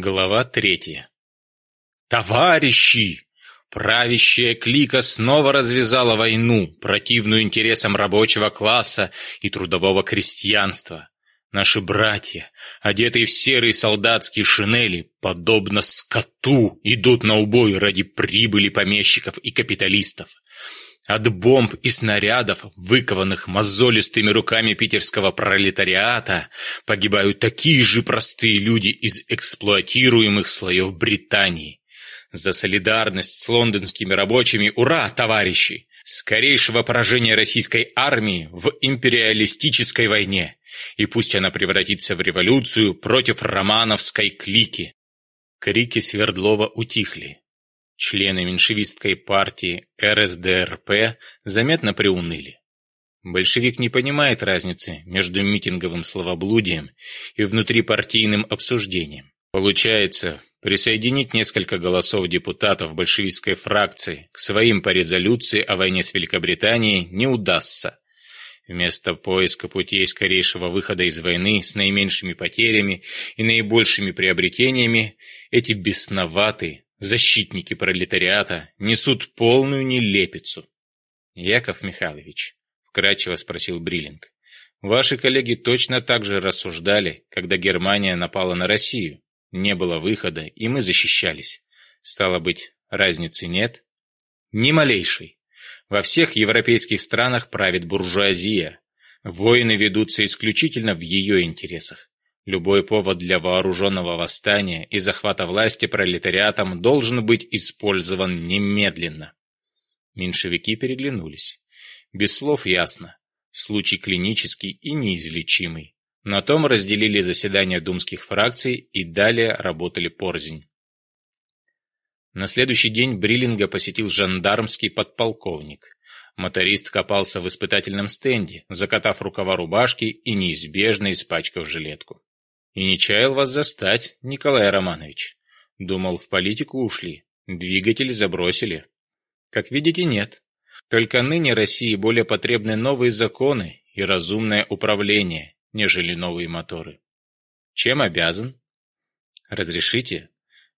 Глава третья. «Товарищи!» Правящая клика снова развязала войну, противную интересам рабочего класса и трудового крестьянства. Наши братья, одетые в серые солдатские шинели, подобно скоту, идут на убой ради прибыли помещиков и капиталистов от бомб и снарядов, выкованных мозолистыми руками питерского пролетариата, погибают такие же простые люди из эксплуатируемых слоев Британии. За солидарность с лондонскими рабочими ура, товарищи! Скорейшего поражения российской армии в империалистической войне. И пусть она превратится в революцию против романовской клики. Крики Свердлова утихли члены меньшевистской партии РСДРП заметно приуныли. Большевик не понимает разницы между митинговым словоблудием и внутрипартийным обсуждением. Получается, присоединить несколько голосов депутатов большевистской фракции к своим по резолюции о войне с Великобританией не удастся. Вместо поиска путей скорейшего выхода из войны с наименьшими потерями и наибольшими приобретениями, эти бесноватые, защитники пролетариата, несут полную нелепицу. Яков Михайлович, вкрадчиво спросил Бриллинг, ваши коллеги точно так же рассуждали, когда Германия напала на Россию. Не было выхода, и мы защищались. Стало быть, разницы нет? Ни малейшей. Во всех европейских странах правит буржуазия. Войны ведутся исключительно в ее интересах. Любой повод для вооруженного восстания и захвата власти пролетариатом должен быть использован немедленно. Меньшевики переглянулись. Без слов ясно. Случай клинический и неизлечимый. На том разделили заседания думских фракций и далее работали порзень. На следующий день Бриллинга посетил жандармский подполковник – Моторист копался в испытательном стенде, закатав рукава рубашки и неизбежно испачкав жилетку и не чаял вас застать, Николай Романович. Думал, в политику ушли, двигатель забросили. Как видите, нет. Только ныне России более потребны новые законы и разумное управление, нежели новые моторы. Чем обязан? Разрешите?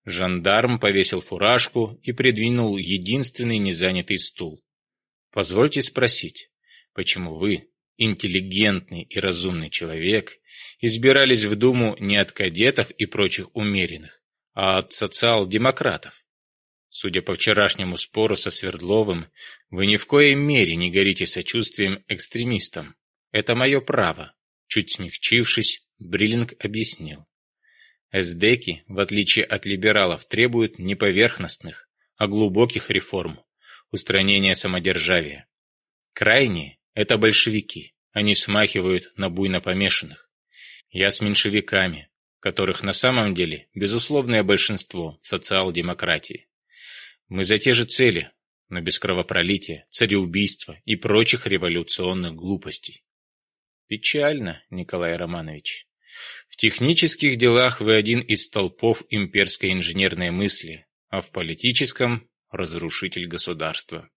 Жандарм повесил фуражку и придвинул единственный незанятый стул. Позвольте спросить, почему вы, интеллигентный и разумный человек, избирались в Думу не от кадетов и прочих умеренных, а от социал-демократов. Судя по вчерашнему спору со Свердловым, вы ни в коей мере не горите сочувствием экстремистам. Это мое право. Чуть смягчившись, Бриллинг объяснил. СДКи, в отличие от либералов, требуют не поверхностных, а глубоких реформ, устранения самодержавия. Крайние это большевики. Они смахивают на буйно помешанных. Я с меньшевиками, которых на самом деле безусловное большинство социал-демократии. Мы за те же цели, но без кровопролития, цареубийства и прочих революционных глупостей. Печально, Николай Романович. В технических делах вы один из толпов имперской инженерной мысли, а в политическом – разрушитель государства.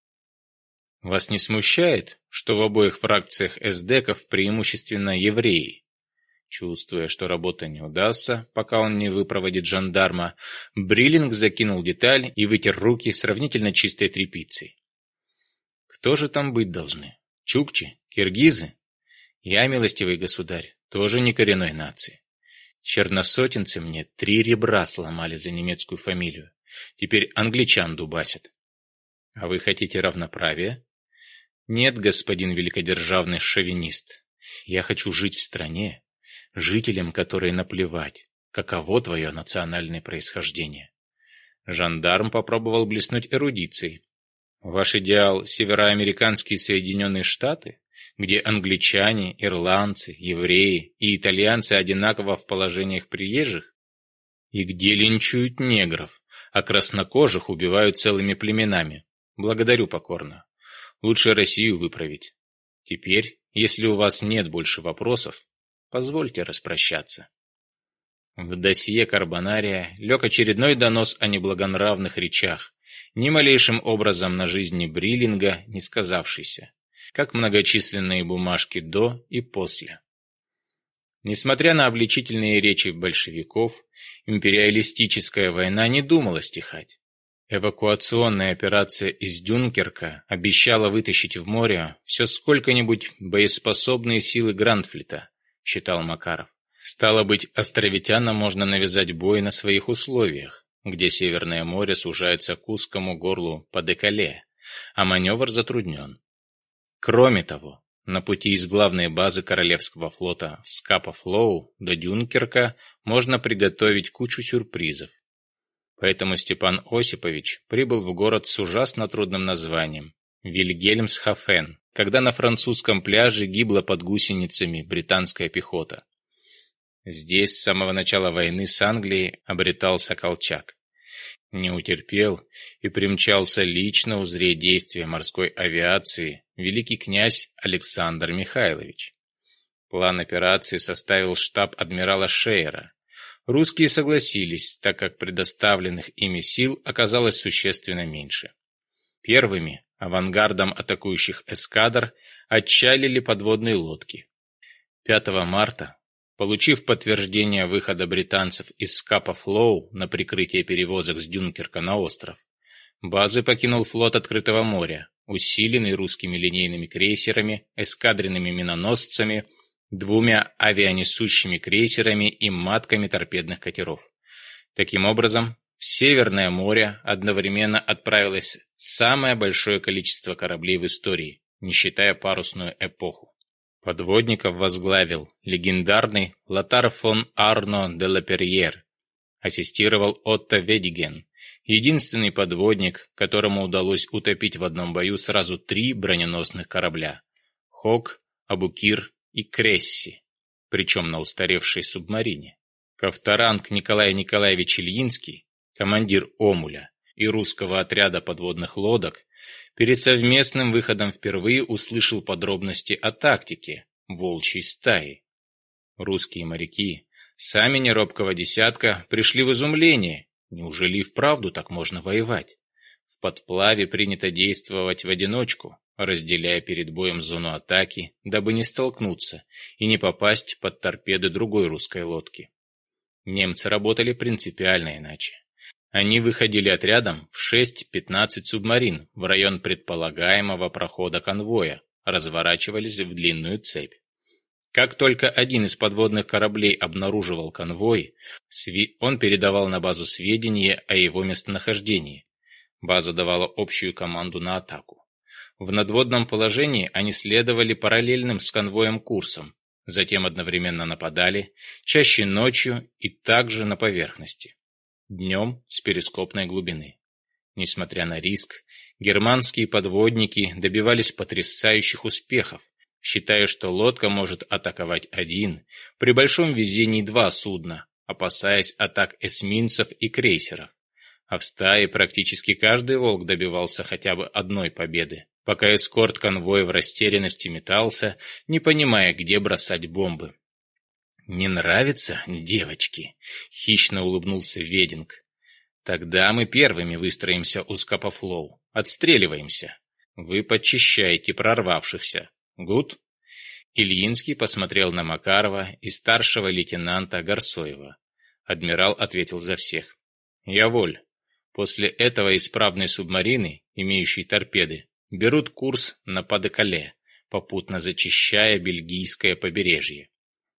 Вас не смущает, что в обоих фракциях эсдеков преимущественно евреи? Чувствуя, что работа не удастся, пока он не выпроводит жандарма, Бриллинг закинул деталь и вытер руки сравнительно чистой тряпицей. Кто же там быть должны? Чукчи? Киргизы? Я, милостивый государь, тоже не коренной нации. Черносотенцы мне три ребра сломали за немецкую фамилию. Теперь англичан дубасят. А вы хотите равноправия? Нет, господин великодержавный шовинист, я хочу жить в стране, жителям которой наплевать, каково твое национальное происхождение. Жандарм попробовал блеснуть эрудицией. Ваш идеал – североамериканские Соединенные Штаты, где англичане, ирландцы, евреи и итальянцы одинаково в положениях приезжих? И где линчуют негров, а краснокожих убивают целыми племенами? Благодарю покорно. Лучше Россию выправить. Теперь, если у вас нет больше вопросов, позвольте распрощаться. В досье Карбонария лег очередной донос о неблагонравных речах, ни малейшим образом на жизни Бриллинга не сказавшийся, как многочисленные бумажки до и после. Несмотря на обличительные речи большевиков, империалистическая война не думала стихать. Эвакуационная операция из Дюнкерка обещала вытащить в море все сколько-нибудь боеспособные силы Грандфлита, считал Макаров. Стало быть, островитянам можно навязать бой на своих условиях, где Северное море сужается к узкому горлу по деколе, а маневр затруднен. Кроме того, на пути из главной базы Королевского флота в Скапа-Флоу до Дюнкерка можно приготовить кучу сюрпризов. Поэтому Степан Осипович прибыл в город с ужасно трудным названием – Вильгельмсхафен, когда на французском пляже гибла под гусеницами британская пехота. Здесь с самого начала войны с Англией обретался Колчак. Не утерпел и примчался лично узреть действия морской авиации великий князь Александр Михайлович. План операции составил штаб адмирала Шейера, Русские согласились, так как предоставленных ими сил оказалось существенно меньше. Первыми авангардом атакующих эскадр отчалили подводные лодки. 5 марта, получив подтверждение выхода британцев из Скапа-Флоу на прикрытие перевозок с Дюнкерка на остров, базы покинул флот Открытого моря, усиленный русскими линейными крейсерами, эскадренными миноносцами – двумя авианесущими крейсерами и матками торпедных катеров. Таким образом, в Северное море одновременно отправилось самое большое количество кораблей в истории, не считая парусную эпоху. Подводников возглавил легендарный Лотар фон Арно де Лаперьер. Ассистировал Отто Ведиген, единственный подводник, которому удалось утопить в одном бою сразу три броненосных корабля – Хок, Абукир и Кресси, причем на устаревшей субмарине. Ковторанг Николай Николаевич Ильинский, командир Омуля и русского отряда подводных лодок, перед совместным выходом впервые услышал подробности о тактике волчьей стаи. Русские моряки, сами неробкого десятка, пришли в изумление. Неужели и вправду так можно воевать? В подплаве принято действовать в одиночку, разделяя перед боем зону атаки, дабы не столкнуться и не попасть под торпеды другой русской лодки. Немцы работали принципиально иначе. Они выходили отрядом в 6-15 субмарин в район предполагаемого прохода конвоя, разворачивались в длинную цепь. Как только один из подводных кораблей обнаруживал конвой, он передавал на базу сведения о его местонахождении, База давала общую команду на атаку. В надводном положении они следовали параллельным с конвоем курсом, затем одновременно нападали, чаще ночью и также на поверхности. Днем с перископной глубины. Несмотря на риск, германские подводники добивались потрясающих успехов, считая, что лодка может атаковать один, при большом везении два судна, опасаясь атак эсминцев и крейсеров а в стае практически каждый волк добивался хотя бы одной победы, пока эскорт конвой в растерянности метался, не понимая, где бросать бомбы. «Не нравится, девочки?» — хищно улыбнулся Вединг. «Тогда мы первыми выстроимся у Скопофлоу. Отстреливаемся. Вы подчищаете прорвавшихся. Гуд?» Ильинский посмотрел на Макарова и старшего лейтенанта Горцоева. Адмирал ответил за всех. «Я воль. После этого исправные субмарины, имеющие торпеды, берут курс на Падекале, попутно зачищая бельгийское побережье.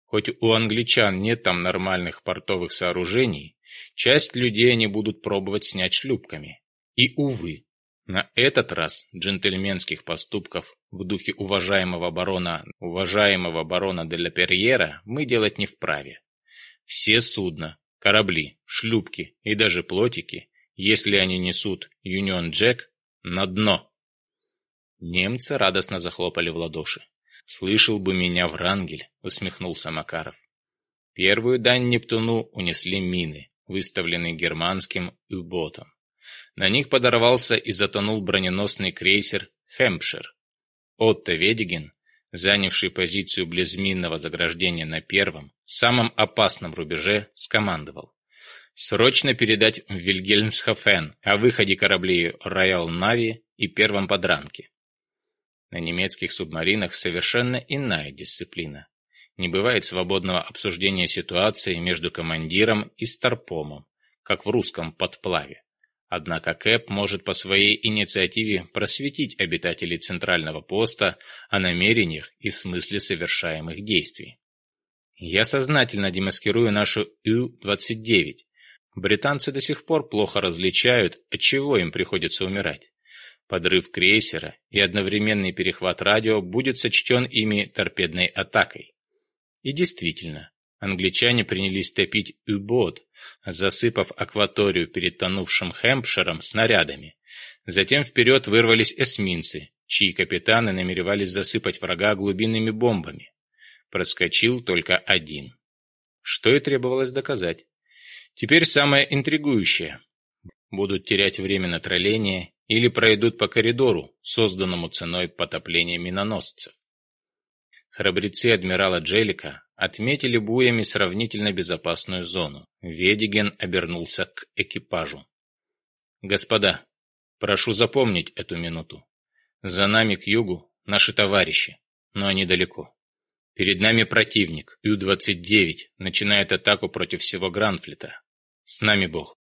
Хоть у англичан нет там нормальных портовых сооружений, часть людей они будут пробовать снять шлюпками. И, увы, на этот раз джентльменских поступков в духе уважаемого барона, уважаемого барона де ла Перьера мы делать не вправе. Все судна, корабли, шлюпки и даже плотики если они несут «Юнион Джек» на дно. Немцы радостно захлопали в ладоши. «Слышал бы меня Врангель», — усмехнулся Макаров. Первую дань Нептуну унесли мины, выставленные германским «Юботом». На них подорвался и затонул броненосный крейсер «Хэмпшир». Отто Ведигин, занявший позицию близ минного заграждения на первом, самом опасном рубеже, скомандовал срочно передать в Вильгельмсхофен о выходе кораблей Royal Navy и первом подранке. На немецких субмаринах совершенно иная дисциплина. Не бывает свободного обсуждения ситуации между командиром и старпомом, как в русском подплаве. Однако КЭП может по своей инициативе просветить обитателей Центрального поста о намерениях и смысле совершаемых действий. Я сознательно демаскирую нашу Ю-29, Британцы до сих пор плохо различают, от чего им приходится умирать. Подрыв крейсера и одновременный перехват радио будет сочтен ими торпедной атакой. И действительно, англичане принялись топить Убот, засыпав акваторию перед тонувшим Хэмпширом снарядами. Затем вперед вырвались эсминцы, чьи капитаны намеревались засыпать врага глубинными бомбами. Проскочил только один. Что и требовалось доказать. Теперь самое интригующее. Будут терять время на тролление или пройдут по коридору, созданному ценой потопления миноносцев. Храбрецы адмирала Джелика отметили буями сравнительно безопасную зону. Ведиген обернулся к экипажу. «Господа, прошу запомнить эту минуту. За нами к югу наши товарищи, но они далеко. Перед нами противник. Ю-29 начинает атаку против всего Гранфлета. С нами Бог.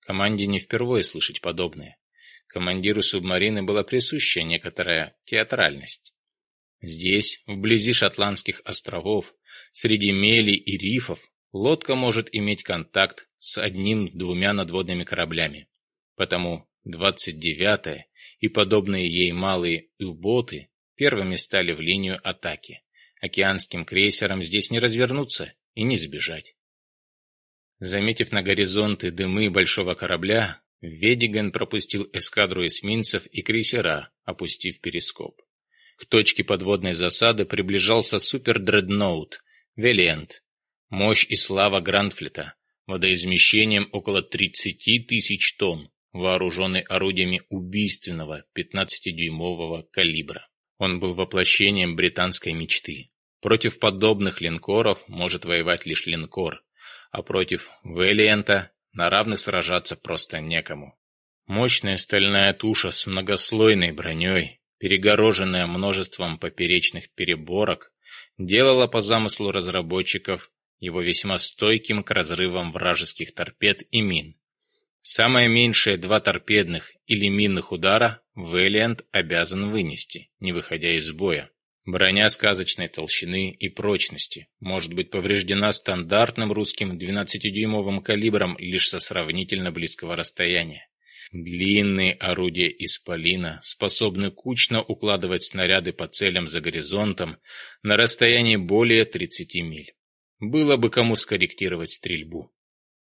Команде не впервые слышать подобное. Командиру субмарины была присуща некоторая театральность. Здесь, вблизи Шотландских островов, среди мелей и рифов, лодка может иметь контакт с одним-двумя надводными кораблями. Потому 29-я и подобные ей малые «юботы» первыми стали в линию атаки. Океанским крейсерам здесь не развернуться и не сбежать. Заметив на горизонте дымы большого корабля, Ведиген пропустил эскадру эсминцев и крейсера, опустив перископ. К точке подводной засады приближался супер-дредноут, Велент. Мощь и слава Грандфлета, водоизмещением около 30 тысяч тонн, вооруженный орудиями убийственного 15-дюймового калибра. Он был воплощением британской мечты. Против подобных линкоров может воевать лишь линкор, а против Вэлиента на равных сражаться просто некому. Мощная стальная туша с многослойной броней, перегороженная множеством поперечных переборок, делала по замыслу разработчиков его весьма стойким к разрывам вражеских торпед и мин. Самое меньшее два торпедных или минных удара Вэлиант обязан вынести, не выходя из боя. Броня сказочной толщины и прочности может быть повреждена стандартным русским 12-дюймовым калибром лишь со сравнительно близкого расстояния. Длинные орудия исполина способны кучно укладывать снаряды по целям за горизонтом на расстоянии более 30 миль. Было бы кому скорректировать стрельбу.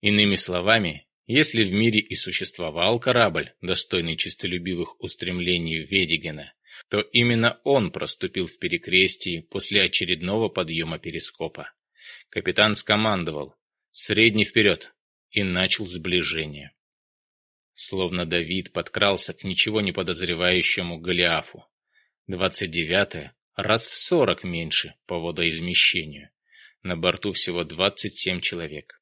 Иными словами, если в мире и существовал корабль, достойный честолюбивых устремлений Ведигена, то именно он проступил в перекрестии после очередного подъема перископа. Капитан скомандовал «Средний вперед!» и начал сближение. Словно Давид подкрался к ничего не подозревающему Голиафу. Двадцать девятое раз в сорок меньше по водоизмещению. На борту всего 27 человек.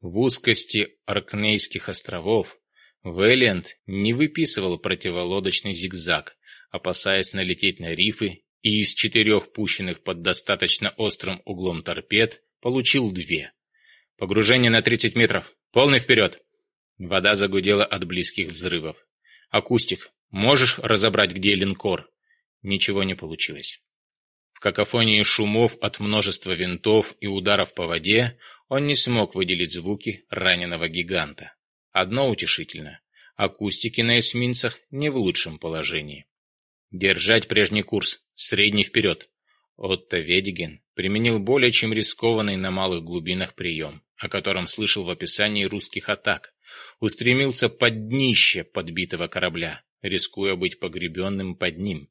В узкости Аркнейских островов Вэллиант не выписывал противолодочный зигзаг, опасаясь налететь на рифы, и из четырех пущенных под достаточно острым углом торпед получил две. Погружение на 30 метров. Полный вперед. Вода загудела от близких взрывов. Акустик, можешь разобрать, где линкор? Ничего не получилось. В какофонии шумов от множества винтов и ударов по воде он не смог выделить звуки раненого гиганта. Одно утешительно. Акустики на эсминцах не в лучшем положении. Держать прежний курс, средний вперед. Отто Ведиген применил более чем рискованный на малых глубинах прием, о котором слышал в описании русских атак. Устремился под днище подбитого корабля, рискуя быть погребенным под ним.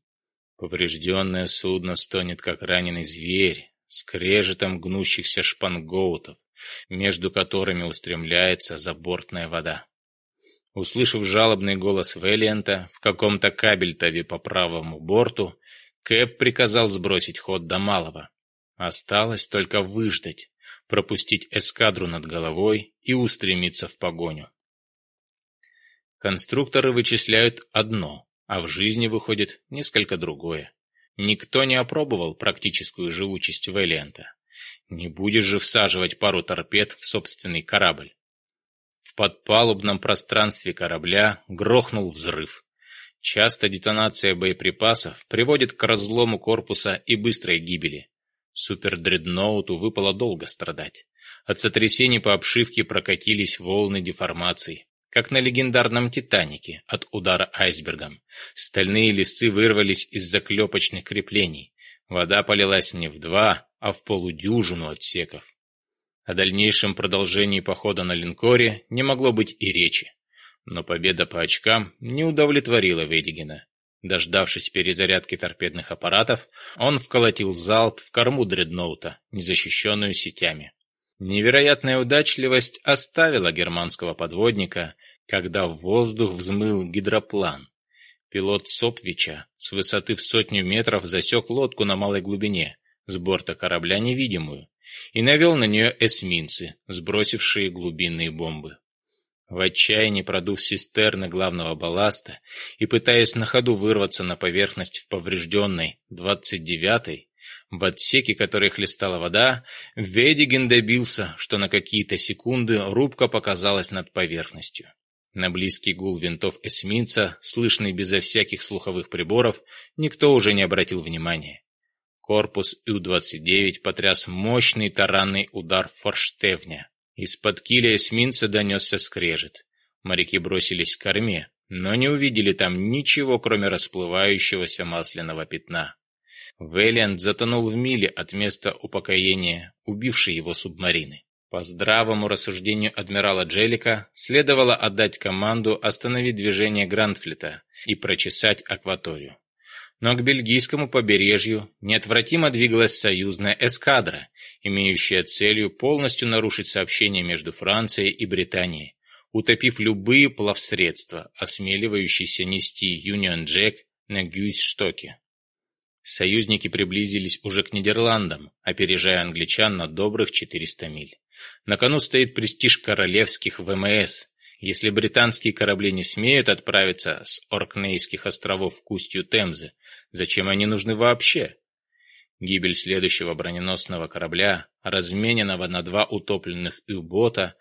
Поврежденное судно стонет, как раненый зверь, скрежетом гнущихся шпангоутов, между которыми устремляется забортная вода. Услышав жалобный голос Вэллианта в каком-то кабельтове по правому борту, Кэп приказал сбросить ход до малого. Осталось только выждать, пропустить эскадру над головой и устремиться в погоню. Конструкторы вычисляют одно, а в жизни выходит несколько другое. Никто не опробовал практическую живучесть Вэллианта. Не будешь же всаживать пару торпед в собственный корабль. В подпалубном пространстве корабля грохнул взрыв. Часто детонация боеприпасов приводит к разлому корпуса и быстрой гибели. Супердредноуту выпало долго страдать. От сотрясений по обшивке прокатились волны деформаций, как на легендарном «Титанике» от удара айсбергом. Стальные листы вырвались из заклепочных креплений. Вода полилась не в два, а в полудюжину отсеков. О дальнейшем продолжении похода на линкоре не могло быть и речи. Но победа по очкам не удовлетворила Ведигина. Дождавшись перезарядки торпедных аппаратов, он вколотил залп в корму дредноута, незащищенную сетями. Невероятная удачливость оставила германского подводника, когда в воздух взмыл гидроплан. Пилот Сопвича с высоты в сотню метров засек лодку на малой глубине, с борта корабля невидимую, и навел на нее эсминцы, сбросившие глубинные бомбы. В отчаянии продув цистерны главного балласта и пытаясь на ходу вырваться на поверхность в поврежденной 29-й, в отсеке которой хлестала вода, Ведигин добился, что на какие-то секунды рубка показалась над поверхностью. На близкий гул винтов эсминца, слышный безо всяких слуховых приборов, никто уже не обратил внимания. Корпус Ил-29 потряс мощный таранный удар форштевня. Из-под киля эсминца донесся скрежет. Моряки бросились к корме, но не увидели там ничего, кроме расплывающегося масляного пятна. Вэллиант затонул в миле от места упокоения, убившей его субмарины. По здравому рассуждению адмирала Джелика следовало отдать команду остановить движение Грандфлита и прочесать акваторию но к бельгийскому побережью неотвратимо двигалась союзная эскадра, имеющая целью полностью нарушить сообщение между Францией и Британией, утопив любые плавсредства, осмеливающиеся нести Юнион Джек на Гюйсштоке. Союзники приблизились уже к Нидерландам, опережая англичан на добрых 400 миль. На кону стоит престиж королевских ВМС, если британские корабли не смеют отправиться с Оркнейских островов к устью Темзы, зачем они нужны вообще? Гибель следующего броненосного корабля, размененного на два утопленных Ю-бота,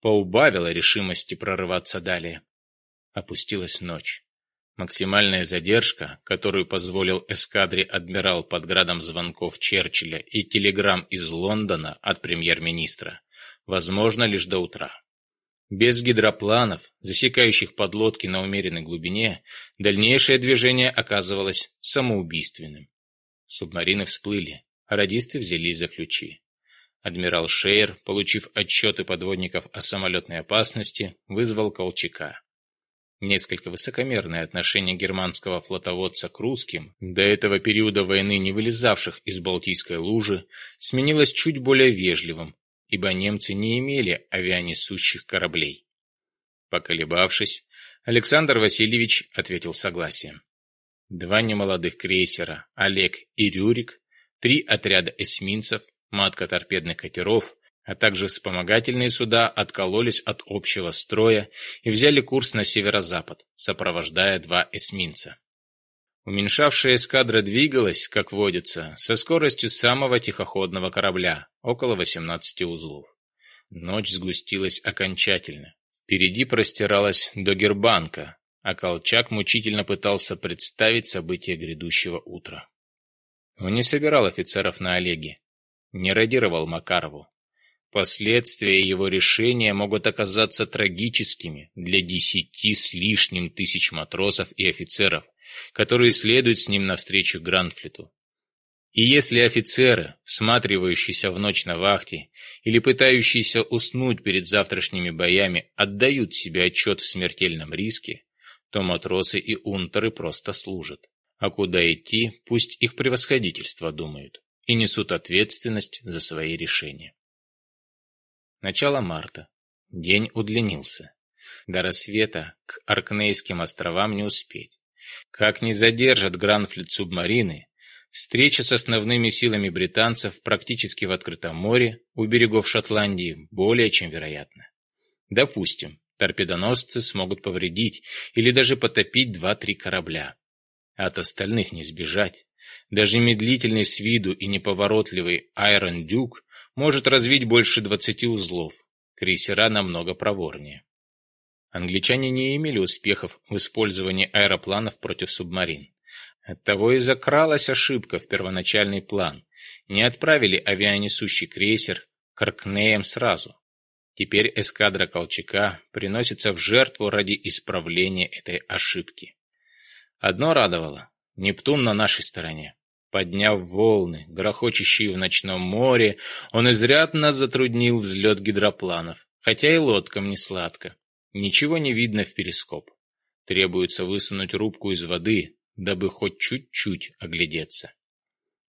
поубавила решимости прорываться далее. Опустилась ночь. Максимальная задержка, которую позволил эскадре адмирал под градом звонков Черчилля и телеграмм из Лондона от премьер-министра, возможна лишь до утра. Без гидропланов, засекающих подлодки на умеренной глубине, дальнейшее движение оказывалось самоубийственным. Субмарины всплыли, а радисты взялись за ключи. Адмирал Шейер, получив отчеты подводников о самолетной опасности, вызвал Колчака. Несколько высокомерное отношение германского флотоводца к русским, до этого периода войны не вылезавших из Балтийской лужи, сменилось чуть более вежливым, ибо немцы не имели авианесущих кораблей. Поколебавшись, Александр Васильевич ответил согласием. Два немолодых крейсера «Олег» и «Рюрик», три отряда эсминцев, матка торпедных катеров, а также вспомогательные суда откололись от общего строя и взяли курс на северо-запад, сопровождая два эсминца. Уменьшавшая эскадра двигалась, как водится, со скоростью самого тихоходного корабля, около 18 узлов. Ночь сгустилась окончательно. Впереди простиралась до Гербанка, а Колчак мучительно пытался представить события грядущего утра. Он не собирал офицеров на Олеге, не радировал Макарову. Последствия его решения могут оказаться трагическими для десяти с лишним тысяч матросов и офицеров – которые следуют с ним навстречу Гранфлету. И если офицеры, всматривающиеся в ночь на вахте или пытающиеся уснуть перед завтрашними боями, отдают себе отчет в смертельном риске, то матросы и унтеры просто служат. А куда идти, пусть их превосходительство думают и несут ответственность за свои решения. Начало марта. День удлинился. До рассвета к Аркнейским островам не успеть. Как не задержат Гранфлит субмарины, встреча с основными силами британцев практически в открытом море у берегов Шотландии более чем вероятна. Допустим, торпедоносцы смогут повредить или даже потопить два-три корабля. А от остальных не сбежать. Даже медлительный с виду и неповоротливый Айрон Дюк может развить больше 20 узлов. Крейсера намного проворнее. Англичане не имели успехов в использовании аэропланов против субмарин. Оттого и закралась ошибка в первоначальный план. Не отправили авианесущий крейсер к Ркнеям сразу. Теперь эскадра Колчака приносится в жертву ради исправления этой ошибки. Одно радовало — Нептун на нашей стороне. Подняв волны, грохочущие в ночном море, он изрядно затруднил взлет гидропланов, хотя и лодкам не сладко. Ничего не видно в перископ. Требуется высунуть рубку из воды, дабы хоть чуть-чуть оглядеться.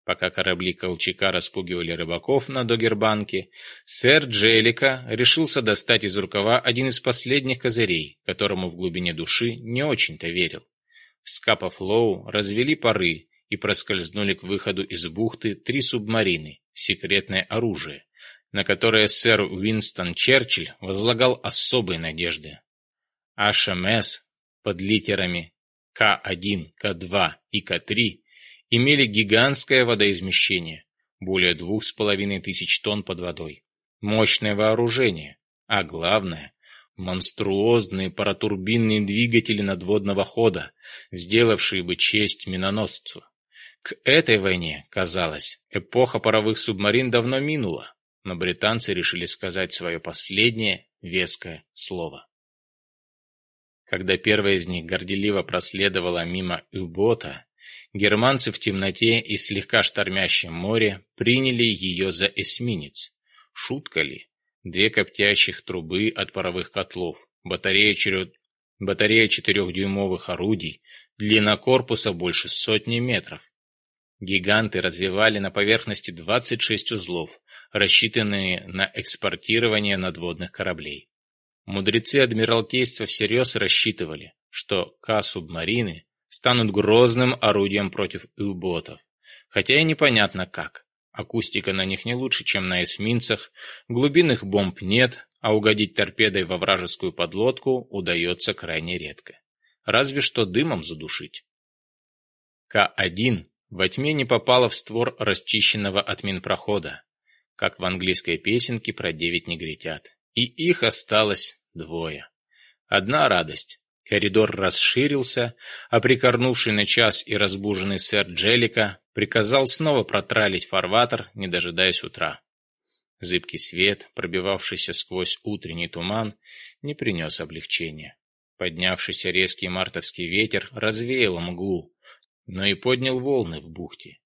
Пока корабли Колчака распугивали рыбаков на Догербанке, сэр Джелика решился достать из рукава один из последних козырей, которому в глубине души не очень-то верил. Скапав Лоу, развели пары и проскользнули к выходу из бухты три субмарины, секретное оружие, на которые сэр Уинстон Черчилль возлагал особые надежды. HMS эм под литерами К1, К2 и К3 имели гигантское водоизмещение, более 2,5 тысяч тонн под водой, мощное вооружение, а главное – монструозные паратурбинные двигатели надводного хода, сделавшие бы честь миноносцу. К этой войне, казалось, эпоха паровых субмарин давно минула но британцы решили сказать свое последнее веское слово. Когда первая из них горделиво проследовала мимо Юбота, германцы в темноте и слегка штормящем море приняли ее за эсминец. Шутка ли? Две коптящих трубы от паровых котлов, батарея, черед... батарея четырехдюймовых орудий, длина корпуса больше сотни метров. Гиганты развивали на поверхности 26 узлов, рассчитанные на экспортирование надводных кораблей. Мудрецы Адмиралтейства всерьез рассчитывали, что К-субмарины станут грозным орудием против ил-ботов, хотя и непонятно как. Акустика на них не лучше, чем на эсминцах, глубинных бомб нет, а угодить торпедой во вражескую подлодку удается крайне редко. Разве что дымом задушить. К-1 во тьме не попало в створ расчищенного от мин прохода, как в английской песенке про девять негритят. И их осталось двое. Одна радость. Коридор расширился, а прикорнувший на час и разбуженный сэр Джеллика приказал снова протралить фарватер, не дожидаясь утра. Зыбкий свет, пробивавшийся сквозь утренний туман, не принес облегчения. Поднявшийся резкий мартовский ветер развеял мглу, но и поднял волны в бухте.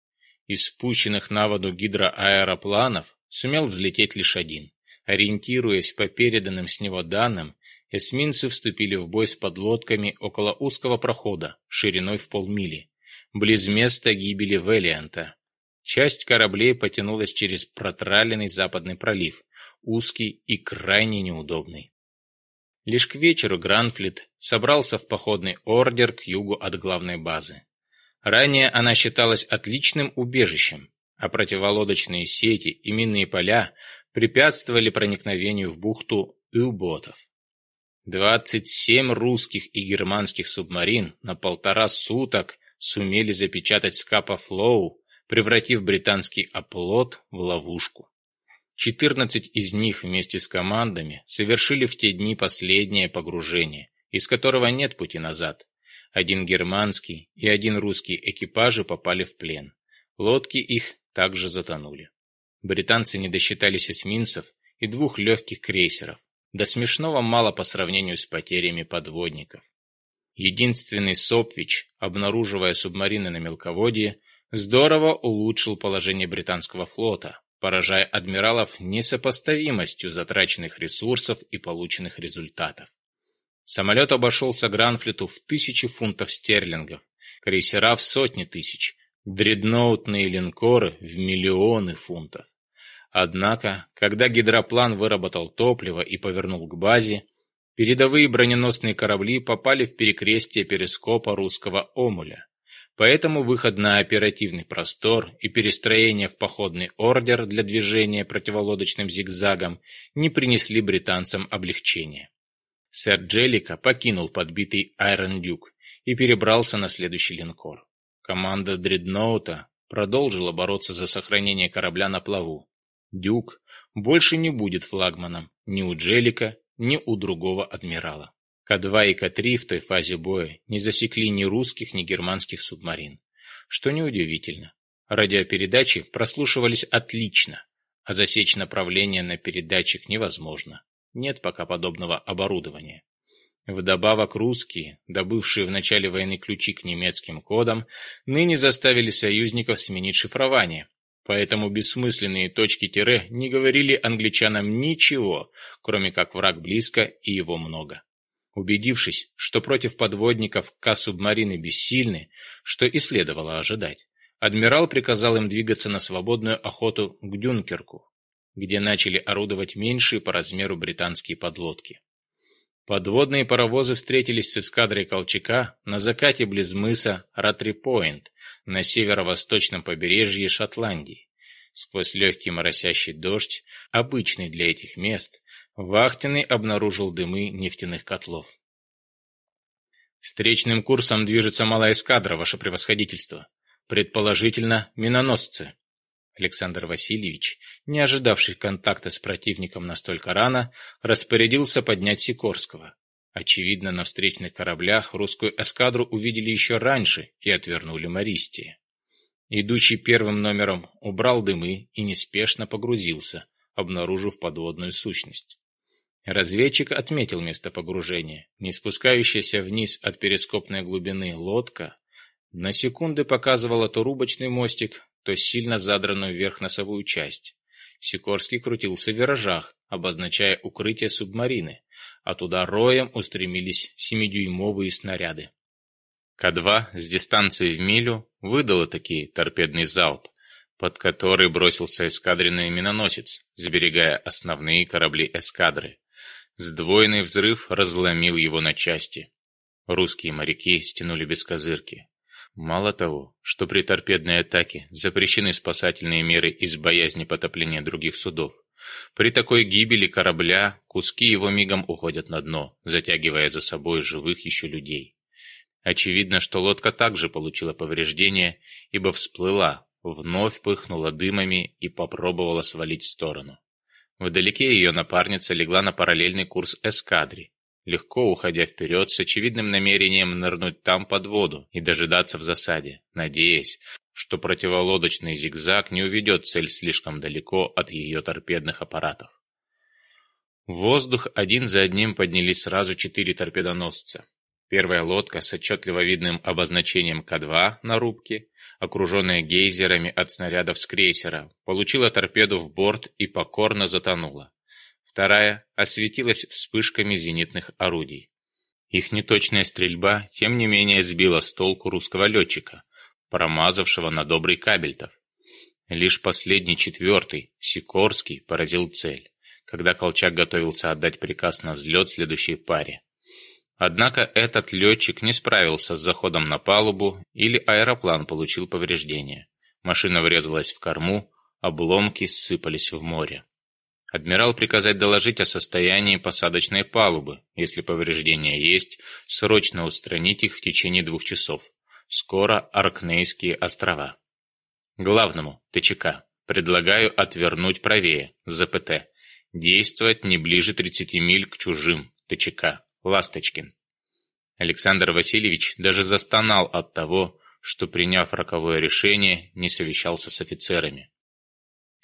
Из спущенных на воду гидроаэропланов сумел взлететь лишь один. Ориентируясь по переданным с него данным, эсминцы вступили в бой с подлодками около узкого прохода, шириной в полмили, близ места гибели Велианта. Часть кораблей потянулась через протраленный западный пролив, узкий и крайне неудобный. Лишь к вечеру Гранфлит собрался в походный ордер к югу от главной базы. Ранее она считалась отличным убежищем, а противолодочные сети и минные поля препятствовали проникновению в бухту Ю-ботов. 27 русских и германских субмарин на полтора суток сумели запечатать Скапа Флоу, превратив британский оплот в ловушку. 14 из них вместе с командами совершили в те дни последнее погружение, из которого нет пути назад. Один германский и один русский экипажи попали в плен. Лодки их также затонули. Британцы не досчитались эсминцев и двух легких крейсеров. До смешного мало по сравнению с потерями подводников. Единственный Сопвич, обнаруживая субмарины на мелководье, здорово улучшил положение британского флота, поражая адмиралов несопоставимостью затраченных ресурсов и полученных результатов. Самолет обошелся Гранфлету в тысячи фунтов стерлингов, крейсера в сотни тысяч, дредноутные линкоры в миллионы фунтов. Однако, когда гидроплан выработал топливо и повернул к базе, передовые броненосные корабли попали в перекрестие перископа русского омуля. Поэтому выход на оперативный простор и перестроение в походный ордер для движения противолодочным зигзагом не принесли британцам облегчения. Сэр Джеллика покинул подбитый Айрон-Дюк и перебрался на следующий линкор. Команда Дредноута продолжила бороться за сохранение корабля на плаву. Дюк больше не будет флагманом ни у Джеллика, ни у другого адмирала. К-2 и К-3 в той фазе боя не засекли ни русских, ни германских субмарин. Что неудивительно. Радиопередачи прослушивались отлично, а засечь направление на передатчик невозможно нет пока подобного оборудования. Вдобавок русские, добывшие в начале войны ключи к немецким кодам, ныне заставили союзников сменить шифрование. Поэтому бессмысленные точки тире не говорили англичанам ничего, кроме как враг близко и его много. Убедившись, что против подводников К-субмарины бессильны, что и следовало ожидать, адмирал приказал им двигаться на свободную охоту к Дюнкерку, где начали орудовать меньшие по размеру британские подлодки. Подводные паровозы встретились с эскадрой Колчака на закате близ мыса Ратри-Пойнт на северо-восточном побережье Шотландии. Сквозь легкий моросящий дождь, обычный для этих мест, Вахтенный обнаружил дымы нефтяных котлов. «Встречным курсом движется малая эскадра, ваше превосходительство. Предположительно, миноносцы», Александр Васильевич, не ожидавший контакта с противником настолько рано, распорядился поднять Сикорского. Очевидно, на встречных кораблях русскую эскадру увидели еще раньше и отвернули Мористии. Идущий первым номером убрал дымы и неспешно погрузился, обнаружив подводную сущность. Разведчик отметил место погружения. Не спускающаяся вниз от перископной глубины лодка на секунды показывала то рубочный мостик, то сильно задранную вверх носовую часть. Сикорский крутился в виражах, обозначая укрытие субмарины, а туда роем устремились семидюймовые снаряды. К-2 с дистанции в милю выдала такие торпедный залп, под который бросился эскадренный миноносец, сберегая основные корабли эскадры. Сдвоенный взрыв разломил его на части. Русские моряки стянули без козырки. Мало того, что при торпедной атаке запрещены спасательные меры из боязни потопления других судов, при такой гибели корабля куски его мигом уходят на дно, затягивая за собой живых еще людей. Очевидно, что лодка также получила повреждения, ибо всплыла, вновь пыхнула дымами и попробовала свалить в сторону. Вдалеке ее напарница легла на параллельный курс эскадре, легко уходя вперед с очевидным намерением нырнуть там под воду и дожидаться в засаде, надеясь, что противолодочный зигзаг не уведет цель слишком далеко от ее торпедных аппаратов. В воздух один за одним поднялись сразу четыре торпедоносца. Первая лодка с отчетливо видным обозначением К-2 на рубке, окруженная гейзерами от снарядов с крейсера, получила торпеду в борт и покорно затонула вторая осветилась вспышками зенитных орудий. Их неточная стрельба, тем не менее, сбила с толку русского летчика, промазавшего на добрый кабельтов. Лишь последний четвертый, Сикорский, поразил цель, когда Колчак готовился отдать приказ на взлет следующей паре. Однако этот летчик не справился с заходом на палубу или аэроплан получил повреждения. Машина врезалась в корму, обломки сыпались в море. Адмирал приказать доложить о состоянии посадочной палубы. Если повреждения есть, срочно устранить их в течение двух часов. Скоро Аркнейские острова. Главному, ТЧК, предлагаю отвернуть правее, ЗПТ. Действовать не ближе 30 миль к чужим, ТЧК, Ласточкин. Александр Васильевич даже застонал от того, что, приняв роковое решение, не совещался с офицерами.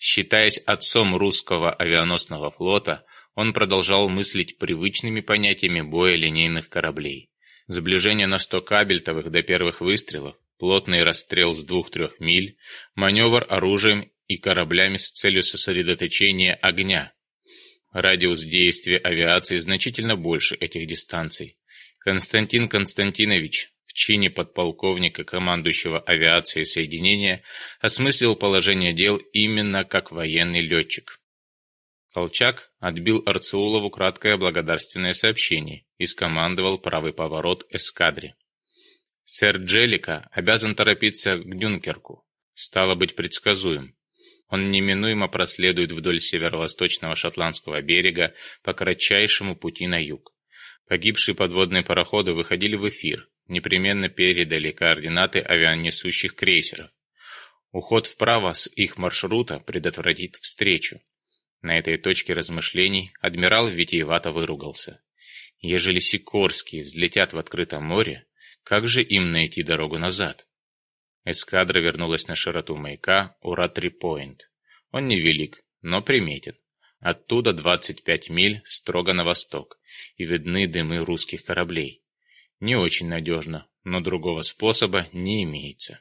Считаясь отцом русского авианосного флота, он продолжал мыслить привычными понятиями боя линейных кораблей. Сближение на 100 кабельтовых до первых выстрелов, плотный расстрел с 2-3 миль, маневр оружием и кораблями с целью сосредоточения огня. Радиус действия авиации значительно больше этих дистанций. Константин Константинович, в чине подполковника, командующего авиацией соединения, осмыслил положение дел именно как военный летчик. Колчак отбил Арцеулову краткое благодарственное сообщение и скомандовал правый поворот эскадре. Сэр Джелика обязан торопиться к Дюнкерку. Стало быть предсказуем. Он неминуемо проследует вдоль северо-восточного шотландского берега по кратчайшему пути на юг. Погибшие подводные пароходы выходили в эфир, непременно передали координаты авианесущих крейсеров. Уход вправо с их маршрута предотвратит встречу. На этой точке размышлений адмирал витиевато выругался. Ежели Сикорские взлетят в открытом море, как же им найти дорогу назад? Эскадра вернулась на широту маяка Ура-3-Пойнт. Он невелик, но приметен. Оттуда 25 миль строго на восток, и видны дымы русских кораблей. Не очень надежно, но другого способа не имеется.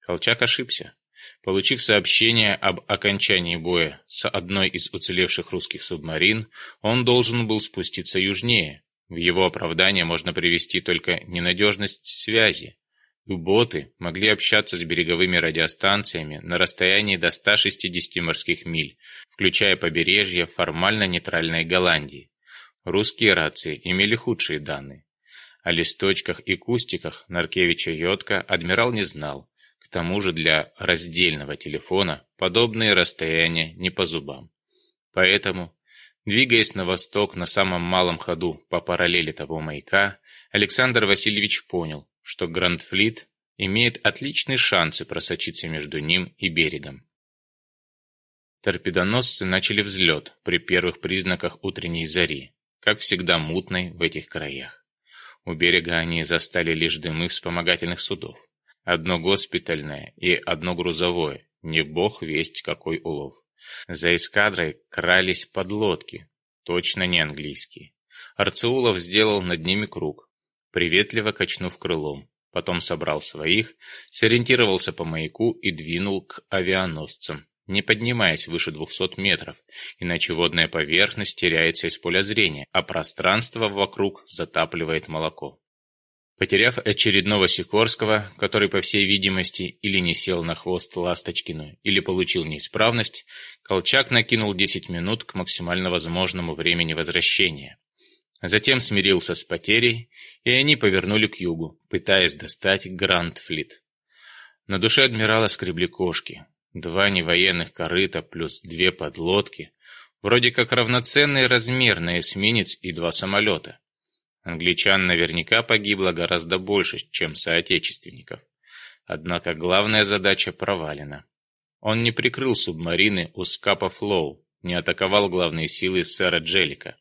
Колчак ошибся. Получив сообщение об окончании боя с одной из уцелевших русских субмарин, он должен был спуститься южнее. В его оправдание можно привести только ненадежность связи. Боты могли общаться с береговыми радиостанциями на расстоянии до 160 морских миль, включая побережье формально нейтральной Голландии. Русские рации имели худшие данные. О листочках и кустиках Наркевича Йотка адмирал не знал. К тому же для раздельного телефона подобные расстояния не по зубам. Поэтому, двигаясь на восток на самом малом ходу по параллели того маяка, Александр Васильевич понял, что Грандфлит имеет отличные шансы просочиться между ним и берегом. Торпедоносцы начали взлет при первых признаках утренней зари, как всегда мутной в этих краях. У берега они застали лишь дымы вспомогательных судов. Одно госпитальное и одно грузовое. Не бог весть, какой улов. За эскадрой крались подлодки. Точно не английские. Арцеулов сделал над ними круг, приветливо качнув крылом. Потом собрал своих, сориентировался по маяку и двинул к авианосцам не поднимаясь выше 200 метров, иначе водная поверхность теряется из поля зрения, а пространство вокруг затапливает молоко. Потеряв очередного Сикорского, который, по всей видимости, или не сел на хвост Ласточкину, или получил неисправность, Колчак накинул 10 минут к максимально возможному времени возвращения. Затем смирился с потерей, и они повернули к югу, пытаясь достать Гранд-флит. На душе адмирала скребли кошки. Два невоенных корыта плюс две подлодки. Вроде как равноценный размер на эсминец и два самолета. Англичан наверняка погибло гораздо больше, чем соотечественников. Однако главная задача провалена. Он не прикрыл субмарины у Скапа Флоу, не атаковал главные силы сэра Джеллика,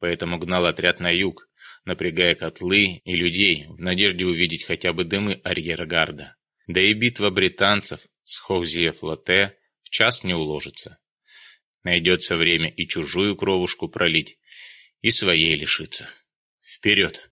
поэтому гнал отряд на юг, напрягая котлы и людей в надежде увидеть хотя бы дымы арьергарда. Да и битва британцев Сховзев латте в час не уложится. Найдется время и чужую кровушку пролить, и своей лишиться. Вперед!